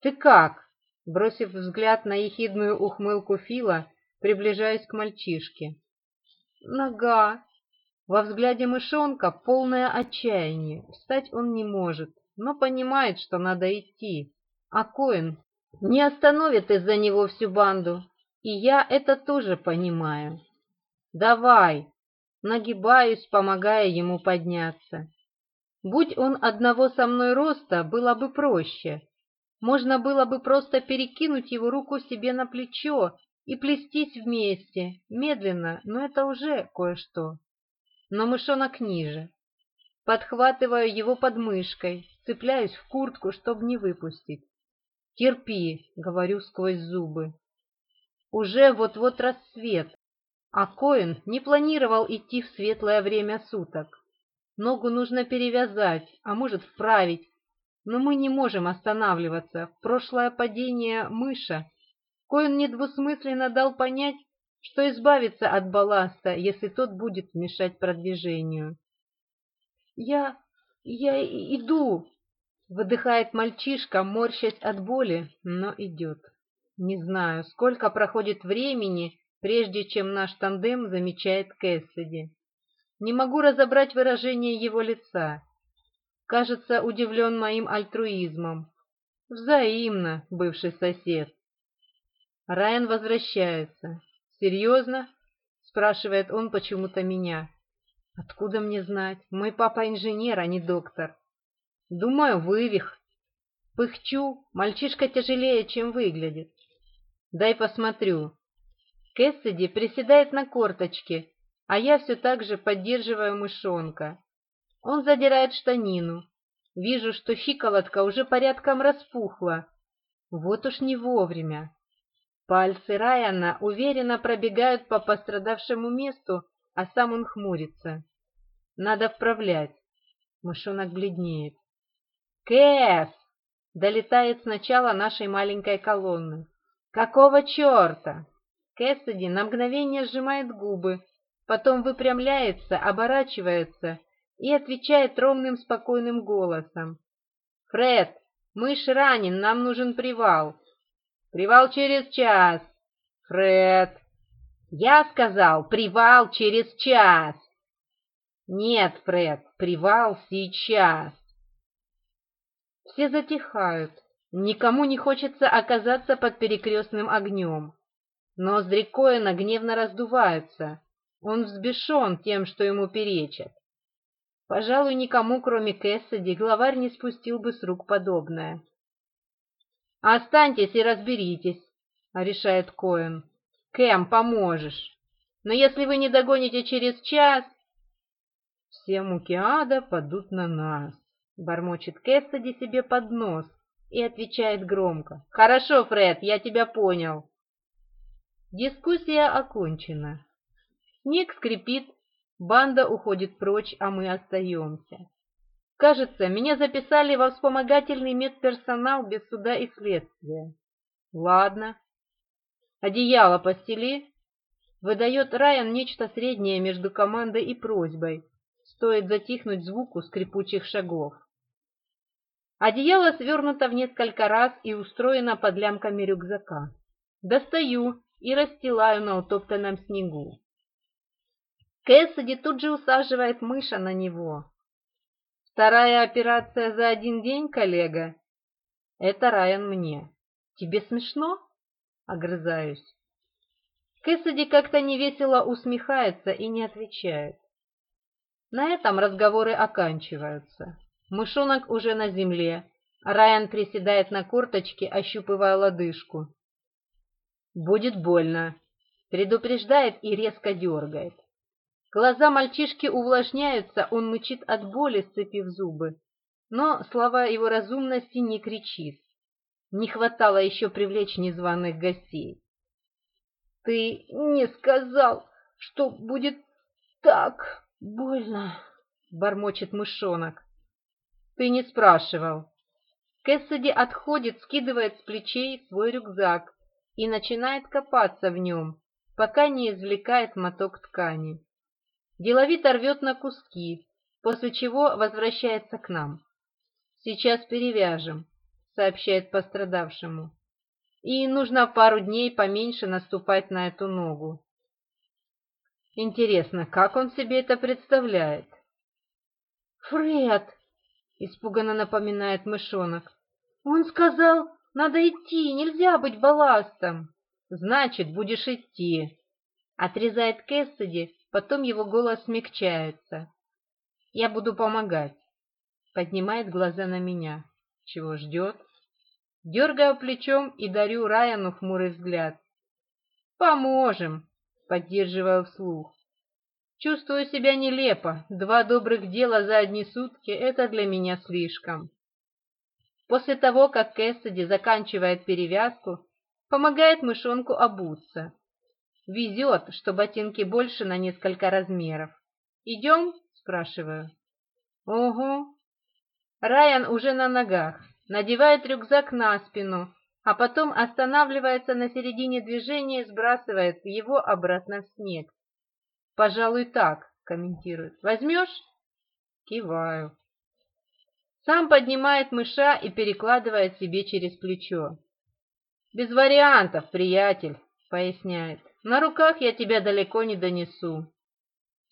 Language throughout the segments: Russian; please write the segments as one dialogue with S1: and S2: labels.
S1: «Ты как?» Бросив взгляд на ехидную ухмылку Фила, приближаюсь к мальчишке. «Нога!» Во взгляде мышонка полное отчаяние. Встать он не может, но понимает, что надо идти. А Коэн не остановит из-за него всю банду. И я это тоже понимаю. «Давай!» Нагибаюсь, помогая ему подняться. Будь он одного со мной роста, было бы проще, можно было бы просто перекинуть его руку себе на плечо и плестись вместе, медленно, но это уже кое-что. Но мышонок ниже. Подхватываю его подмышкой, цепляюсь в куртку, чтобы не выпустить. «Терпи», — говорю сквозь зубы. Уже вот-вот рассвет, а Коэн не планировал идти в светлое время суток. Ногу нужно перевязать, а может вправить, но мы не можем останавливаться. В прошлое падение мыша. Коин недвусмысленно дал понять, что избавиться от балласта, если тот будет мешать продвижению. «Я... я иду!» — выдыхает мальчишка, морщась от боли, но идет. Не знаю, сколько проходит времени, прежде чем наш тандем замечает Кэссиди. Не могу разобрать выражение его лица кажется, удивлен моим альтруизмом. Взаимно, бывший сосед. Райан возвращается. Серьезно? Спрашивает он почему-то меня. Откуда мне знать? Мой папа инженер, а не доктор. Думаю, вывих. Пыхчу, мальчишка тяжелее, чем выглядит. Дай посмотрю. Кэссиди приседает на корточке, а я все так же поддерживаю мышонка. Он задирает штанину. Вижу, что щиколотка уже порядком распухла. Вот уж не вовремя. Пальцы Райана уверенно пробегают по пострадавшему месту, а сам он хмурится. Надо вправлять. Мышонок бледнеет. «Кэс!» — долетает сначала нашей маленькой колонны. «Какого черта?» Кэссиди на мгновение сжимает губы, потом выпрямляется, оборачивается и отвечает ровным спокойным голосом. «Фред, мышь ранен, нам нужен привал». «Привал через час». «Фред». «Я сказал, привал через час». «Нет, Фред, привал сейчас». Все затихают. Никому не хочется оказаться под перекрестным огнем. Ноздри Коэна гневно раздуваются. Он взбешен тем, что ему перечат. Пожалуй, никому, кроме Кэссиди, главарь не спустил бы с рук подобное. «Останьтесь и разберитесь», — решает Коэн. «Кэм, поможешь. Но если вы не догоните через час...» «Все муки ада падут на нас», — бормочет Кэссиди себе под нос и отвечает громко. «Хорошо, Фред, я тебя понял». Дискуссия окончена. Ник скрипит Банда уходит прочь, а мы остаемся. Кажется, меня записали во вспомогательный медперсонал без суда и следствия. Ладно. Одеяло постели. Выдает Райан нечто среднее между командой и просьбой. Стоит затихнуть звуку скрипучих шагов. Одеяло свернуто в несколько раз и устроено под лямками рюкзака. Достаю и расстилаю на утоптанном снегу. Кэссиди тут же усаживает мыша на него. Вторая операция за один день, коллега. Это Райан мне. Тебе смешно? Огрызаюсь. Кэссиди как-то невесело усмехается и не отвечает. На этом разговоры оканчиваются. Мышонок уже на земле. Райан приседает на корточки, ощупывая лодыжку. «Будет больно», — предупреждает и резко дергает. Глаза мальчишки увлажняются, он мычит от боли, сцепив зубы. Но слова его разумности не кричит. Не хватало еще привлечь незваных гостей. «Ты не сказал, что будет так больно!» — бормочет мышонок. «Ты не спрашивал». Кэссиди отходит, скидывает с плечей свой рюкзак и начинает копаться в нем, пока не извлекает моток ткани деловито рвет на куски, после чего возвращается к нам. «Сейчас перевяжем», — сообщает пострадавшему. «И нужно пару дней поменьше наступать на эту ногу». Интересно, как он себе это представляет?
S2: «Фред!» — испуганно напоминает мышонок. «Он сказал, надо идти, нельзя быть балластом!»
S1: «Значит, будешь идти!» — отрезает Кэссиди, Потом его голос смягчается. «Я буду помогать», — поднимает глаза на меня. Чего ждет? Дергаю плечом и дарю Райану хмурый взгляд. «Поможем», — поддерживаю вслух. Чувствую себя нелепо. Два добрых дела за одни сутки — это для меня слишком. После того, как Кэссиди заканчивает перевязку, помогает мышонку обуться. Везет, что ботинки больше на несколько размеров. «Идем?» – спрашиваю. Ого! Райан уже на ногах, надевает рюкзак на спину, а потом останавливается на середине движения и сбрасывает его обратно в снег. «Пожалуй, так», – комментирует. «Возьмешь?» Киваю. Сам поднимает мыша и перекладывает себе через плечо. «Без вариантов, приятель», — поясняет на руках я тебя далеко не донесу».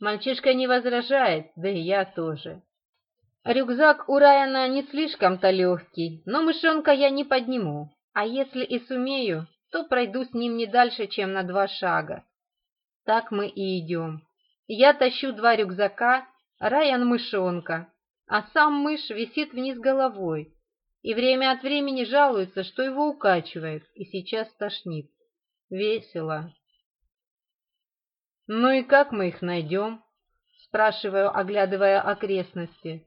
S1: Мальчишка не возражает, да и я тоже. Рюкзак у Райана не слишком-то легкий, но мышонка я не подниму, а если и сумею, то пройду с ним не дальше, чем на два шага. Так мы и идем. Я тащу два рюкзака, Райан мышонка, а сам мышь висит вниз головой и время от времени жалуется, что его укачивает и сейчас тошнит. Весело. «Ну и как мы их найдем?» — спрашиваю, оглядывая окрестности.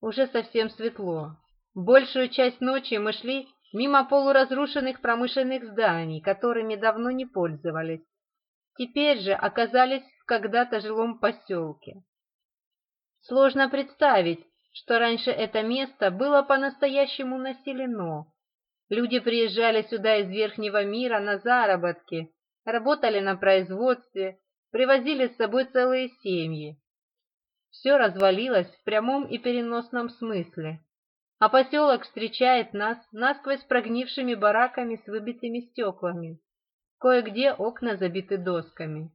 S1: Уже совсем светло. Большую часть ночи мы шли мимо полуразрушенных промышленных зданий, которыми давно не пользовались. Теперь же оказались в когда-то жилом поселке. Сложно представить, что раньше это место было по-настоящему населено. Люди приезжали сюда из верхнего мира на заработки работали на производстве, привозили с собой целые семьи. Все развалилось в прямом и переносном смысле. А поселок встречает нас насквозь прогнившими бараками с выбитыми стеклами. Кое-где окна забиты досками.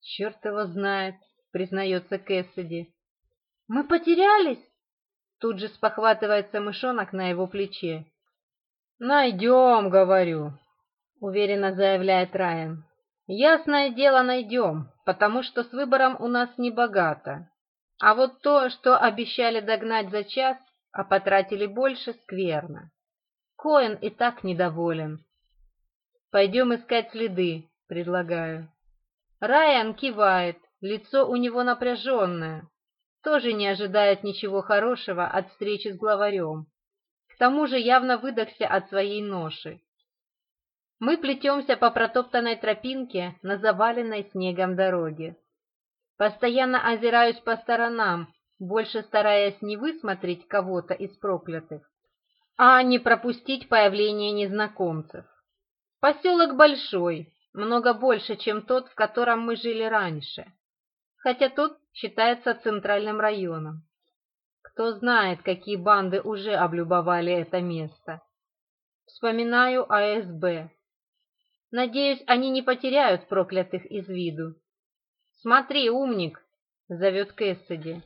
S1: «Черт его знает», — признается Кэссиди.
S2: «Мы потерялись?»
S1: Тут же спохватывается мышонок на его плече. «Найдем», — говорю уверенно заявляет Райан. Ясное дело найдем, потому что с выбором у нас не богато. А вот то, что обещали догнать за час, а потратили больше, скверно. Коэн и так недоволен. Пойдем искать следы, предлагаю. Райан кивает, лицо у него напряженное. Тоже не ожидает ничего хорошего от встречи с главарем. К тому же явно выдохся от своей ноши. Мы плетемся по протоптанной тропинке на заваленной снегом дороге. Постоянно озираюсь по сторонам, больше стараясь не высмотреть кого-то из проклятых, а не пропустить появление незнакомцев. Поселок большой, много больше, чем тот, в котором мы жили раньше, хотя тот считается центральным районом. Кто знает, какие банды уже облюбовали это место. Вспоминаю АСБ. Надеюсь, они не потеряют проклятых из виду. «Смотри, умник!» — зовет Кэссиди.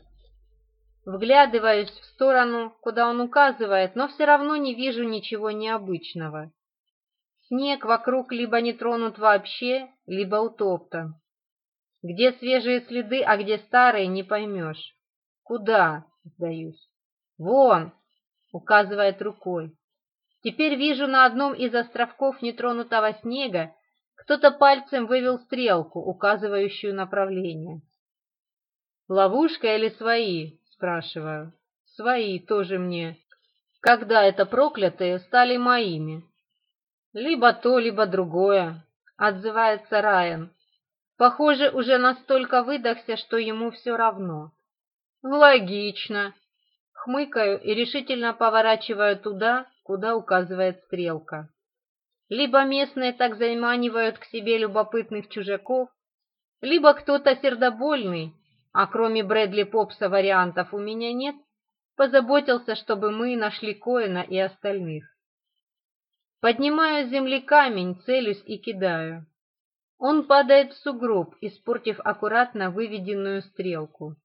S1: Вглядываюсь в сторону, куда он указывает, но все равно не вижу ничего необычного. Снег вокруг либо не тронут вообще, либо утоптан. Где свежие следы, а где старые, не поймешь. «Куда?» — сдаюсь. «Вон!» — указывает рукой. Теперь вижу на одном из островков нетронутого снега кто-то пальцем вывел стрелку, указывающую направление. «Ловушка или свои?» – спрашиваю. «Свои тоже мне. Когда это проклятые стали моими?» «Либо то, либо другое», – отзывается Райан. Похоже, уже настолько выдохся, что ему все равно. «Логично», хмыкаю и решительно поворачиваю туда, куда указывает стрелка. Либо местные так заманивают к себе любопытных чужаков, либо кто-то сердобольный, а кроме Брэдли Попса вариантов у меня нет, позаботился, чтобы мы нашли Коэна и остальных. Поднимаю с земли камень, целюсь и кидаю. Он падает в сугроб, испортив аккуратно выведенную стрелку.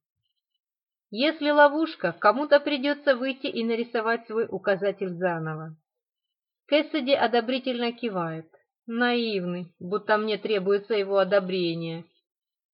S1: Если ловушка, кому-то придется выйти и нарисовать свой указатель заново. Кэссиди одобрительно кивает. Наивный, будто мне требуется его одобрение.